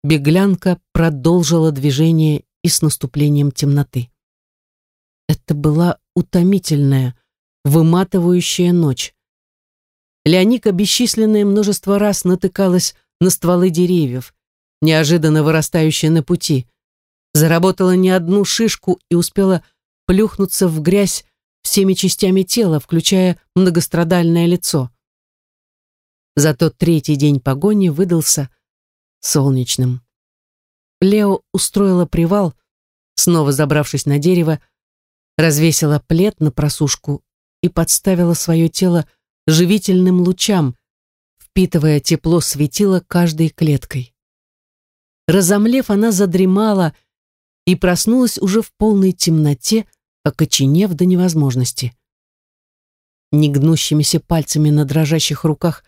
беглянка продолжила движение и с наступлением темноты. Это была утомительная, выматывающая ночь. Леоника бесчисленное множество раз натыкалась на стволы деревьев, неожиданно вырастающие на пути, заработала не одну шишку и успела плюхнуться в грязь всеми частями тела, включая многострадальное лицо. Зато третий день погони выдался солнечным. Лео устроила привал, снова забравшись на дерево, развесила плед на просушку и подставила свое тело живительным лучам, впитывая тепло светила каждой клеткой. Разомлев, она задремала и проснулась уже в полной темноте, окоченев до невозможности. Негнущимися пальцами на дрожащих руках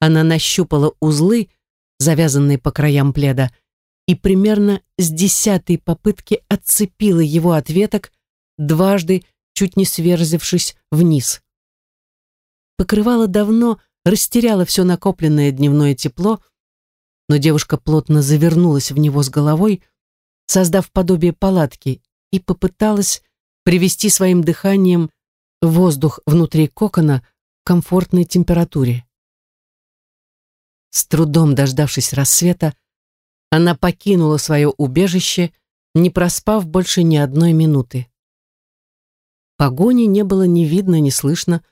она нащупала узлы, завязанные по краям пледа, и примерно с десятой попытки отцепила его от веток, дважды чуть не сверзившись вниз. Покрывало давно растеряло все накопленное дневное тепло, но девушка плотно завернулась в него с головой, создав подобие палатки, и попыталась привести своим дыханием воздух внутри кокона в комфортной температуре. С трудом дождавшись рассвета, она покинула свое убежище, не проспав больше ни одной минуты. Погони не было ни видно, ни слышно.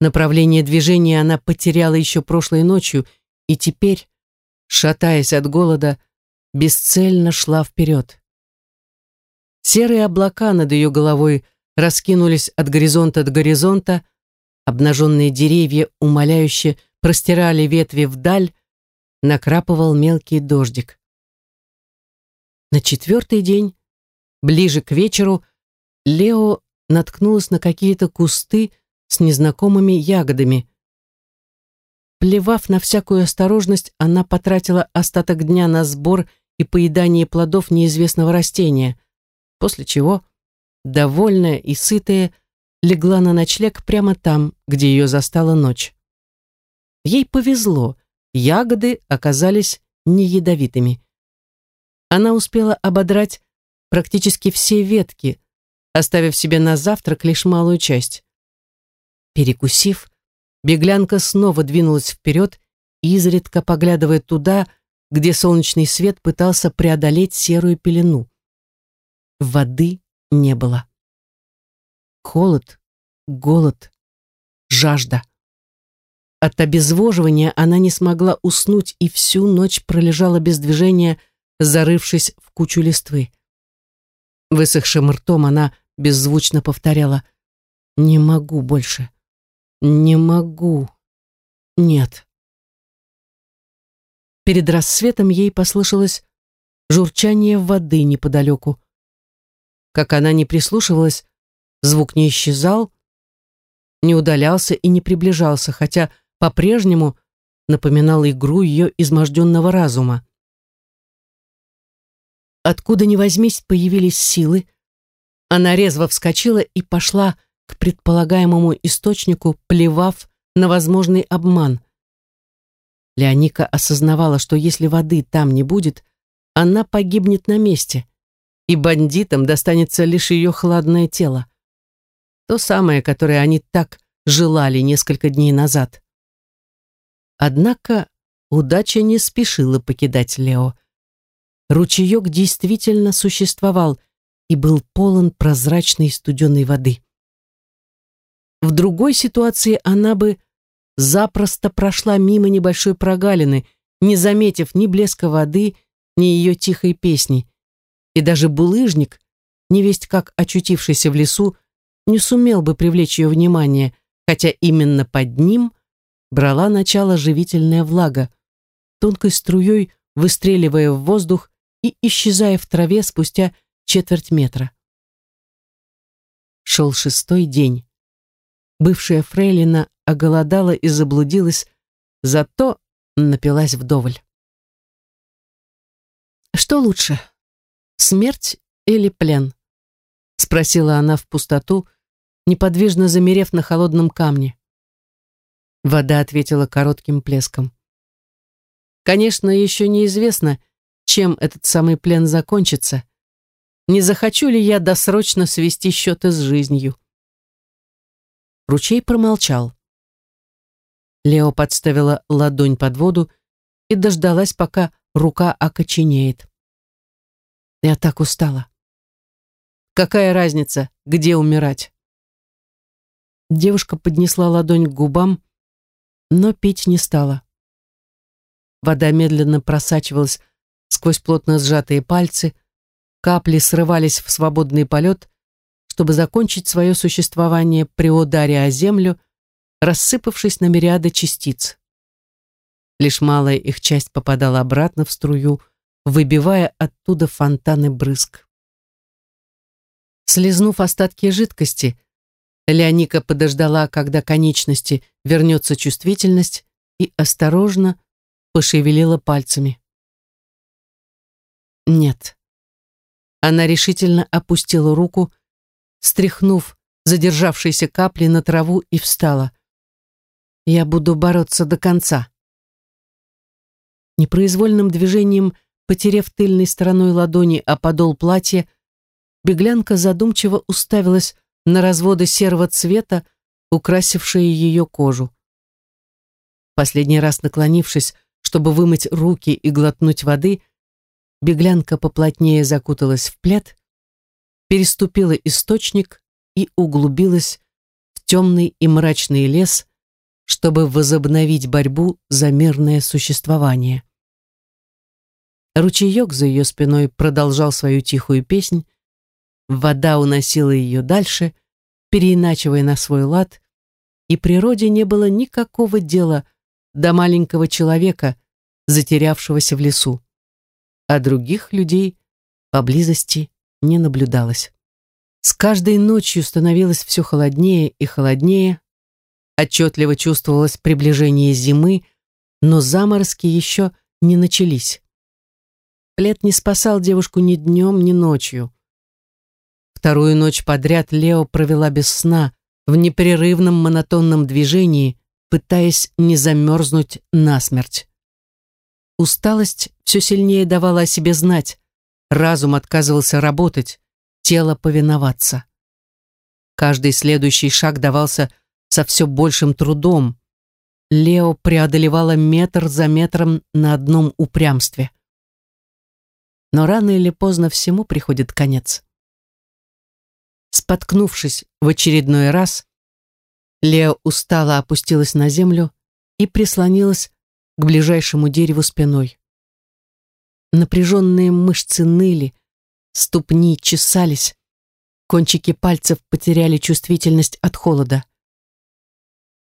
Направление движения она потеряла еще прошлой ночью и теперь, шатаясь от голода, бесцельно шла вперед. Серые облака над ее головой раскинулись от горизонта до горизонта, обнаженные деревья умоляюще простирали ветви вдаль, накрапывал мелкий дождик. На четвертый день, ближе к вечеру, Лео наткнулась на какие-то кусты с незнакомыми ягодами. Плевав на всякую осторожность, она потратила остаток дня на сбор и поедание плодов неизвестного растения, после чего, довольная и сытая, легла на ночлег прямо там, где ее застала ночь. Ей повезло, ягоды оказались не ядовитыми. Она успела ободрать практически все ветки, оставив себе на завтрак лишь малую часть. Перекусив, беглянка снова двинулась вперед, изредка поглядывая туда, где солнечный свет пытался преодолеть серую пелену. воды не было. Холод, голод, жажда. От обезвоживания она не смогла уснуть и всю ночь пролежала без движения, зарывшись в кучу листвы. Высохшим ртом она беззвучно повторяла «Не могу больше. Не могу. Нет». Перед рассветом ей послышалось журчание воды неподалеку. Как она не прислушивалась, звук не исчезал, не удалялся и не приближался, хотя по-прежнему напоминал игру ее изможденного разума. Откуда ни возьмись, появились силы. Она резво вскочила и пошла к предполагаемому источнику, плевав на возможный обман. Леоника осознавала, что если воды там не будет, она погибнет на месте, и бандитам достанется лишь ее хладное тело. То самое, которое они так желали несколько дней назад. Однако удача не спешила покидать Лео. Ручеек действительно существовал и был полон прозрачной студеной воды. В другой ситуации она бы запросто прошла мимо небольшой прогалины, не заметив ни блеска воды, ни ее тихой песни. И даже булыжник, невесть как очутившийся в лесу, не сумел бы привлечь ее внимание, хотя именно под ним брала начало живительная влага, тонкой струей выстреливая в воздух и исчезая в траве спустя четверть метра. Шел шестой день. Бывшая фрейлина оголодала и заблудилась, зато напилась вдоволь. «Что лучше, смерть или плен?» — спросила она в пустоту, неподвижно замерев на холодном камне. Вода ответила коротким плеском. «Конечно, еще неизвестно, чем этот самый плен закончится. Не захочу ли я досрочно свести счеты с жизнью? Ручей промолчал. Лео подставила ладонь под воду и дождалась, пока рука окоченеет. Я так устала. Какая разница, где умирать? Девушка поднесла ладонь к губам, но пить не стала. Вода медленно просачивалась сквозь плотно сжатые пальцы, капли срывались в свободный полет, чтобы закончить свое существование при ударе о землю, рассыпавшись на мириады частиц. Лишь малая их часть попадала обратно в струю, выбивая оттуда фонтаны брызг. Слизнув остатки жидкости, Леоника подождала, когда конечности вернется чувствительность, и осторожно пошевелила пальцами. Нет. Она решительно опустила руку, стряхнув задержавшиеся капли на траву и встала. Я буду бороться до конца. Непроизвольным движением, потеряв тыльной стороной ладони о подол платья, беглянка задумчиво уставилась на разводы серого цвета, украсившие ее кожу. Последний раз наклонившись, чтобы вымыть руки и глотнуть воды, Беглянка поплотнее закуталась в плед, переступила источник и углубилась в темный и мрачный лес, чтобы возобновить борьбу за мирное существование. Ручеек за ее спиной продолжал свою тихую песнь, вода уносила ее дальше, переиначивая на свой лад, и природе не было никакого дела до маленького человека, затерявшегося в лесу а других людей поблизости не наблюдалось. С каждой ночью становилось все холоднее и холоднее, отчетливо чувствовалось приближение зимы, но заморозки еще не начались. Плед не спасал девушку ни днем, ни ночью. Вторую ночь подряд Лео провела без сна, в непрерывном монотонном движении, пытаясь не замерзнуть насмерть. Усталость все сильнее давала о себе знать. Разум отказывался работать, тело повиноваться. Каждый следующий шаг давался со все большим трудом. Лео преодолевала метр за метром на одном упрямстве. Но рано или поздно всему приходит конец. Споткнувшись в очередной раз, Лео устало опустилась на землю и прислонилась к ближайшему дереву спиной. Напряженные мышцы ныли, ступни чесались, кончики пальцев потеряли чувствительность от холода.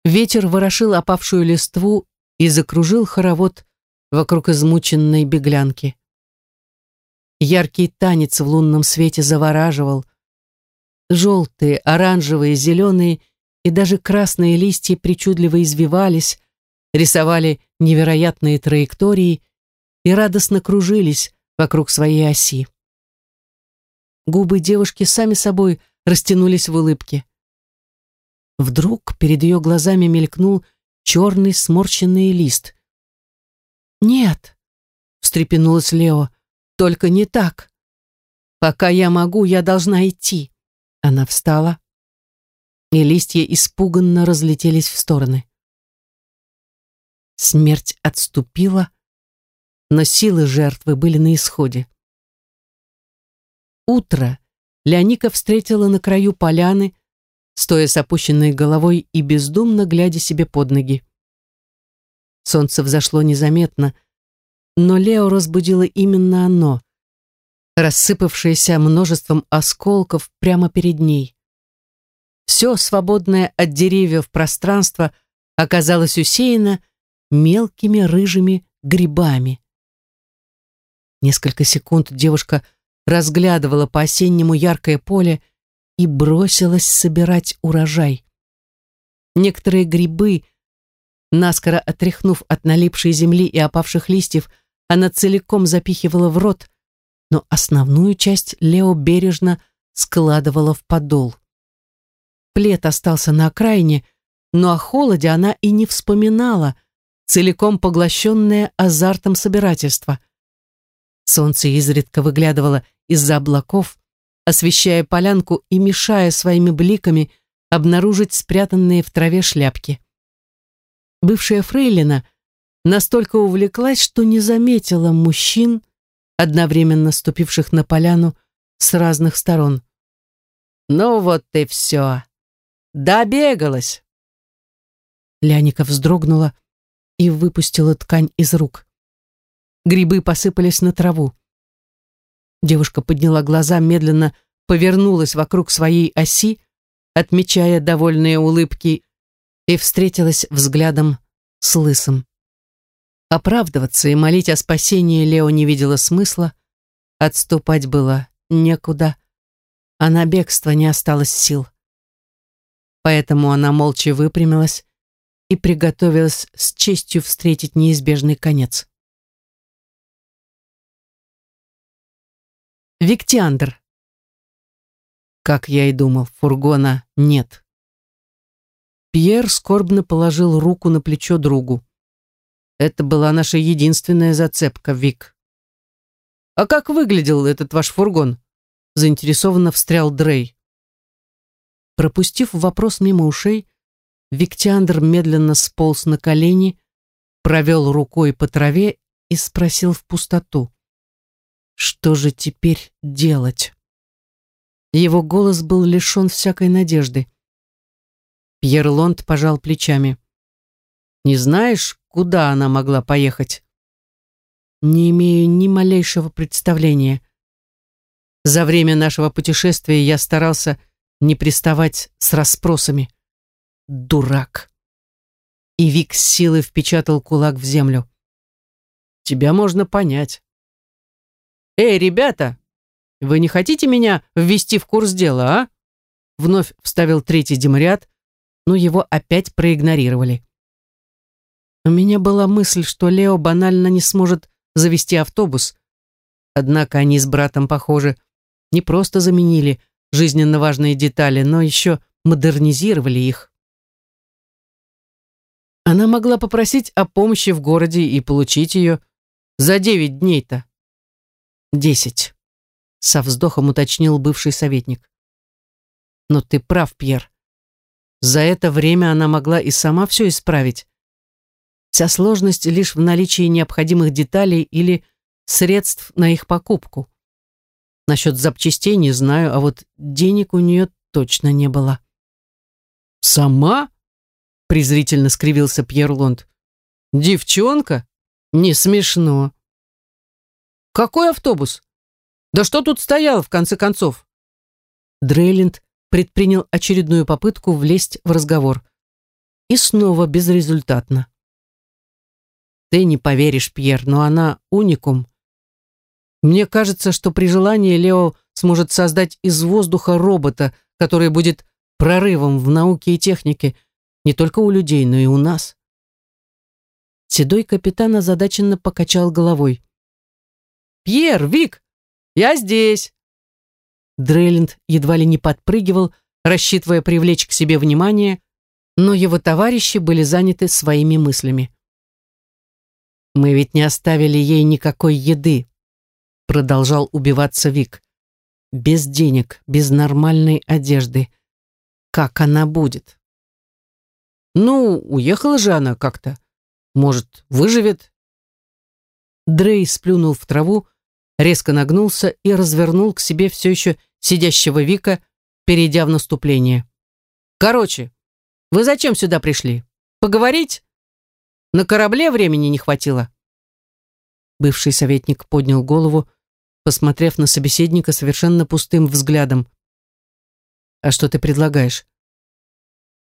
Ветер ворошил опавшую листву и закружил хоровод вокруг измученной беглянки. Яркий танец в лунном свете завораживал. Желтые, оранжевые, зеленые и даже красные листья причудливо извивались, рисовали невероятные траектории и радостно кружились вокруг своей оси. Губы девушки сами собой растянулись в улыбке. Вдруг перед ее глазами мелькнул черный сморщенный лист. «Нет», — встрепенулась Лео, — «только не так. Пока я могу, я должна идти». Она встала, и листья испуганно разлетелись в стороны. Смерть отступила, но силы жертвы были на исходе. Утро Леоника встретила на краю поляны, стоя с опущенной головой и бездумно глядя себе под ноги. Солнце взошло незаметно, но Лео разбудило именно оно, рассыпавшееся множеством осколков прямо перед ней. Все свободное от деревьев пространство оказалось усеяно мелкими рыжими грибами. Несколько секунд девушка разглядывала по-осеннему яркое поле и бросилась собирать урожай. Некоторые грибы, наскоро отряхнув от налипшей земли и опавших листьев, она целиком запихивала в рот, но основную часть Лео бережно складывала в подол. Плед остался на окраине, но о холоде она и не вспоминала, целиком поглощенная азартом собирательства. Солнце изредка выглядывало из-за облаков, освещая полянку и мешая своими бликами обнаружить спрятанные в траве шляпки. Бывшая фрейлина настолько увлеклась, что не заметила мужчин, одновременно ступивших на поляну с разных сторон. «Ну вот и все. Добегалась!» Ляника вздрогнула и выпустила ткань из рук. Грибы посыпались на траву. Девушка подняла глаза, медленно повернулась вокруг своей оси, отмечая довольные улыбки, и встретилась взглядом с лысым. Оправдываться и молить о спасении Лео не видела смысла, отступать было некуда, а на бегство не осталось сил. Поэтому она молча выпрямилась и приготовилась с честью встретить неизбежный конец. Виктиандр. Как я и думал, фургона нет. Пьер скорбно положил руку на плечо другу. Это была наша единственная зацепка, Вик. А как выглядел этот ваш фургон? Заинтересованно встрял Дрей. Пропустив вопрос мимо ушей, Виктиандр медленно сполз на колени, провел рукой по траве и спросил в пустоту. Что же теперь делать? Его голос был лишен всякой надежды. Пьер Лонд пожал плечами. «Не знаешь, куда она могла поехать?» «Не имею ни малейшего представления. За время нашего путешествия я старался не приставать с расспросами. Дурак!» И Вик с силой впечатал кулак в землю. «Тебя можно понять. «Эй, ребята, вы не хотите меня ввести в курс дела, а?» Вновь вставил третий демариат, но его опять проигнорировали. У меня была мысль, что Лео банально не сможет завести автобус. Однако они с братом, похоже, не просто заменили жизненно важные детали, но еще модернизировали их. Она могла попросить о помощи в городе и получить ее за девять дней-то. «Десять», — со вздохом уточнил бывший советник. «Но ты прав, Пьер. За это время она могла и сама все исправить. Вся сложность лишь в наличии необходимых деталей или средств на их покупку. Насчет запчастей не знаю, а вот денег у нее точно не было. «Сама?» — презрительно скривился Пьер Лонд. «Девчонка? Не смешно». «Какой автобус? Да что тут стоял, в конце концов?» Дрейленд предпринял очередную попытку влезть в разговор. И снова безрезультатно. «Ты не поверишь, Пьер, но она уникум. Мне кажется, что при желании Лео сможет создать из воздуха робота, который будет прорывом в науке и технике не только у людей, но и у нас. Седой капитан озадаченно покачал головой. «Пьер, Вик, я здесь!» Дрейленд едва ли не подпрыгивал, рассчитывая привлечь к себе внимание, но его товарищи были заняты своими мыслями. «Мы ведь не оставили ей никакой еды», продолжал убиваться Вик. Без денег, без нормальной одежды. Как она будет? Ну, уехала же она как-то. Может, выживет? Дрей сплюнул в траву, резко нагнулся и развернул к себе все еще сидящего Вика, перейдя в наступление. «Короче, вы зачем сюда пришли? Поговорить? На корабле времени не хватило?» Бывший советник поднял голову, посмотрев на собеседника совершенно пустым взглядом. «А что ты предлагаешь?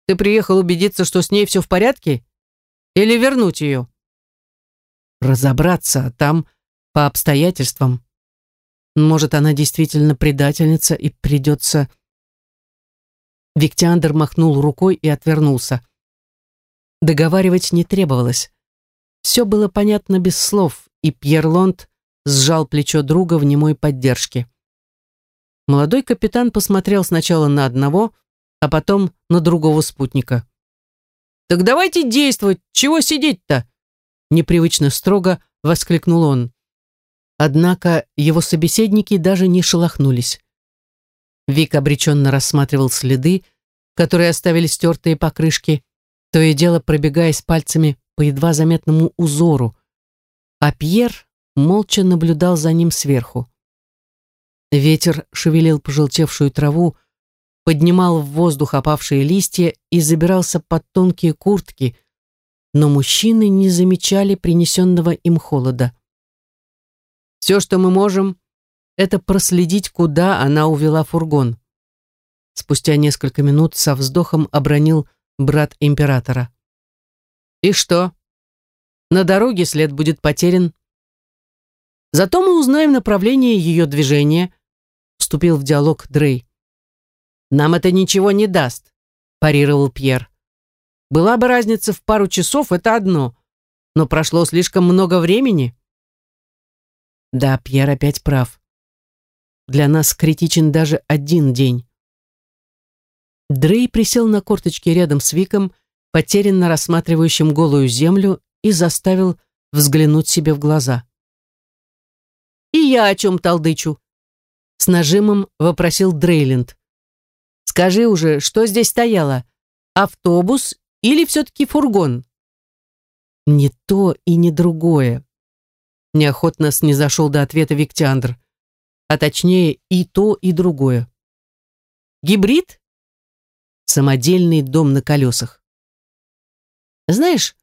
Ты приехал убедиться, что с ней все в порядке? Или вернуть ее?» «Разобраться, там по обстоятельствам. Может, она действительно предательница и придется...» Виктиандр махнул рукой и отвернулся. Договаривать не требовалось. Все было понятно без слов, и Пьер Лонд сжал плечо друга в немой поддержке. Молодой капитан посмотрел сначала на одного, а потом на другого спутника. «Так давайте действовать! Чего сидеть-то?» Непривычно строго воскликнул он. Однако его собеседники даже не шелохнулись. Вик обреченно рассматривал следы, которые оставили стертые покрышки, то и дело пробегаясь пальцами по едва заметному узору, а Пьер молча наблюдал за ним сверху. Ветер шевелил пожелтевшую траву, поднимал в воздух опавшие листья и забирался под тонкие куртки, но мужчины не замечали принесенного им холода. «Все, что мы можем, это проследить, куда она увела фургон», спустя несколько минут со вздохом обронил брат императора. «И что? На дороге след будет потерян Зато мы узнаем направление ее движения, вступил в диалог Дрей. Нам это ничего не даст, парировал Пьер. Была бы разница в пару часов, это одно, но прошло слишком много времени. Да, Пьер опять прав. Для нас критичен даже один день. Дрей присел на корточки рядом с Виком, потерянно рассматривающим голую землю, и заставил взглянуть себе в глаза. И я о чем толдычу?» С нажимом вопросил Дрейленд. «Скажи уже, что здесь стояло? Автобус или все-таки фургон?» «Не то и не другое», неохотно снизошел до ответа Виктиандр. А точнее, и то, и другое. Гибрид? Самодельный дом на колесах. Знаешь,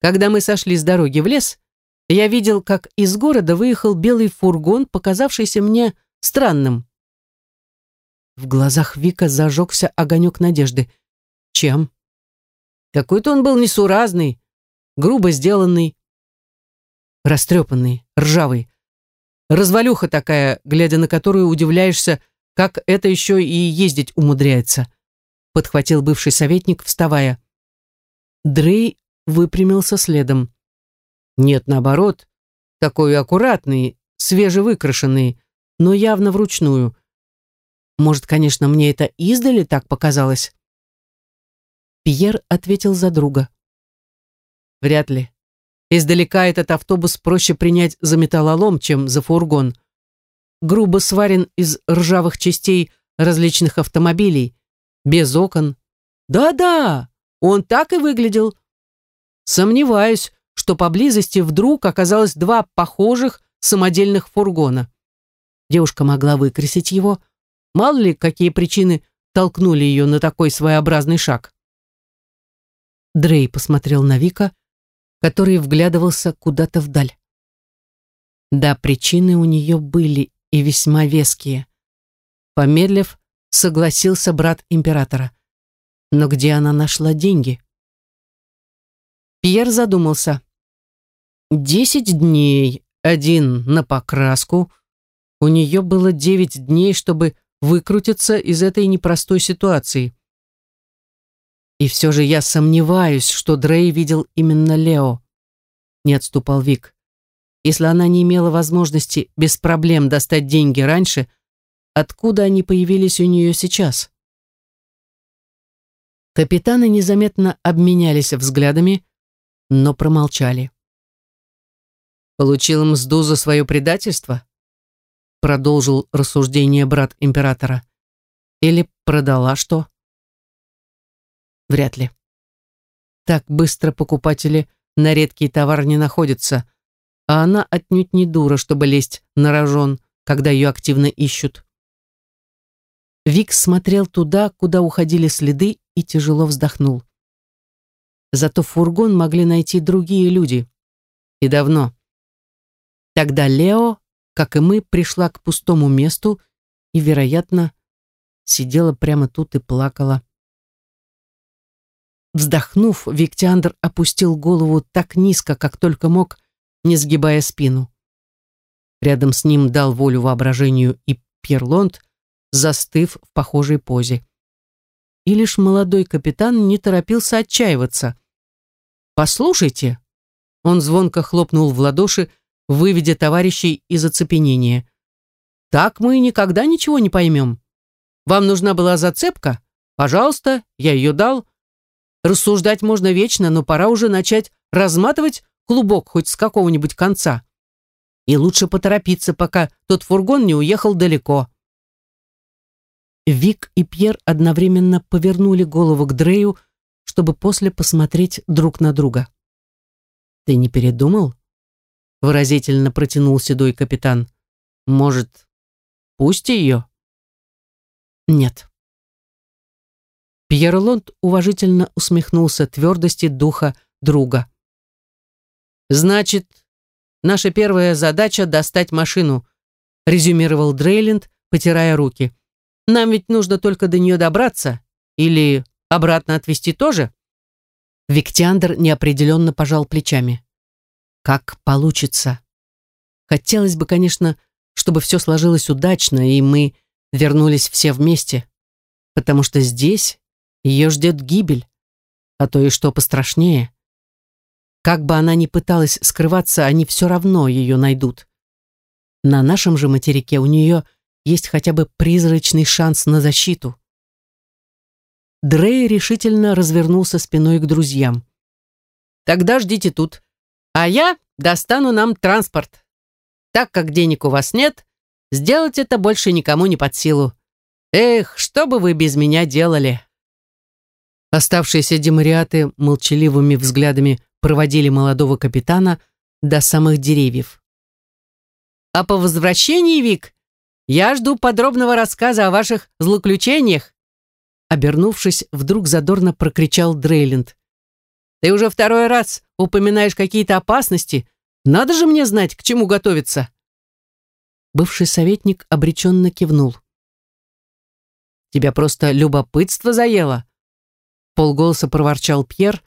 когда мы сошли с дороги в лес, я видел, как из города выехал белый фургон, показавшийся мне странным. В глазах Вика зажегся огонек надежды. Чем? Какой-то он был несуразный, грубо сделанный, растрепанный, ржавый. Развалюха такая, глядя на которую удивляешься, как это еще и ездить умудряется. Подхватил бывший советник, вставая. Дрей выпрямился следом. Нет, наоборот, такой аккуратный, свежевыкрашенный, но явно вручную. Может, конечно, мне это издали так показалось? Пьер ответил за друга. Вряд ли. Издалека этот автобус проще принять за металлолом, чем за фургон. Грубо сварен из ржавых частей различных автомобилей, без окон. Да-да, он так и выглядел. Сомневаюсь, что поблизости вдруг оказалось два похожих самодельных фургона. Девушка могла выкрасить его. Мало ли, какие причины толкнули ее на такой своеобразный шаг. Дрей посмотрел на Вика, который вглядывался куда-то вдаль. Да, причины у нее были и весьма веские. Помедлив, согласился брат императора. Но где она нашла деньги? Пьер задумался. Десять дней, один на покраску. У нее было девять дней, чтобы выкрутиться из этой непростой ситуации. И все же я сомневаюсь, что Дрей видел именно Лео. Не отступал Вик. Если она не имела возможности без проблем достать деньги раньше, откуда они появились у нее сейчас? Капитаны незаметно обменялись взглядами, но промолчали. «Получил мзду за свое предательство?» Продолжил рассуждение брат императора. «Или продала что?» Вряд ли. Так быстро покупатели на редкий товар не находятся, а она отнюдь не дура, чтобы лезть на рожон, когда ее активно ищут. Вик смотрел туда, куда уходили следы, и тяжело вздохнул. Зато фургон могли найти другие люди. И давно. Тогда Лео, как и мы, пришла к пустому месту и, вероятно, сидела прямо тут и плакала. Вздохнув, Виктиандр опустил голову так низко, как только мог, не сгибая спину. Рядом с ним дал волю воображению и Пьерлонд, застыв в похожей позе. И лишь молодой капитан не торопился отчаиваться. «Послушайте!» Он звонко хлопнул в ладоши, выведя товарищей из оцепенения. «Так мы никогда ничего не поймем. Вам нужна была зацепка? Пожалуйста, я ее дал. Рассуждать можно вечно, но пора уже начать разматывать клубок хоть с какого-нибудь конца. И лучше поторопиться, пока тот фургон не уехал далеко. Вик и Пьер одновременно повернули голову к Дрею, чтобы после посмотреть друг на друга. «Ты не передумал?» Выразительно протянул седой капитан. «Может, пусть ее?» «Нет». Пьер Лонд уважительно усмехнулся твердости духа друга. «Значит, наша первая задача — достать машину», резюмировал Дрейленд, потирая руки. «Нам ведь нужно только до нее добраться. Или обратно отвезти тоже?» Виктиандр неопределенно пожал плечами. «Как получится. Хотелось бы, конечно, чтобы все сложилось удачно, и мы вернулись все вместе, потому что здесь ее ждет гибель, а то и что пострашнее. Как бы она ни пыталась скрываться, они все равно ее найдут. На нашем же материке у нее есть хотя бы призрачный шанс на защиту. Дрей решительно развернулся спиной к друзьям. «Тогда ждите тут, а я достану нам транспорт. Так как денег у вас нет, сделать это больше никому не под силу. Эх, что бы вы без меня делали?» Оставшиеся демариаты молчаливыми взглядами проводили молодого капитана до самых деревьев. «А по возвращении, Вик, я жду подробного рассказа о ваших злоключениях!» Обернувшись, вдруг задорно прокричал Дрейленд. «Ты уже второй раз упоминаешь какие-то опасности. Надо же мне знать, к чему готовиться!» Бывший советник обреченно кивнул. «Тебя просто любопытство заело?» Полголоса проворчал Пьер,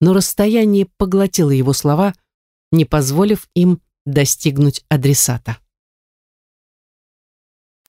но расстояние поглотило его слова, не позволив им достигнуть адресата.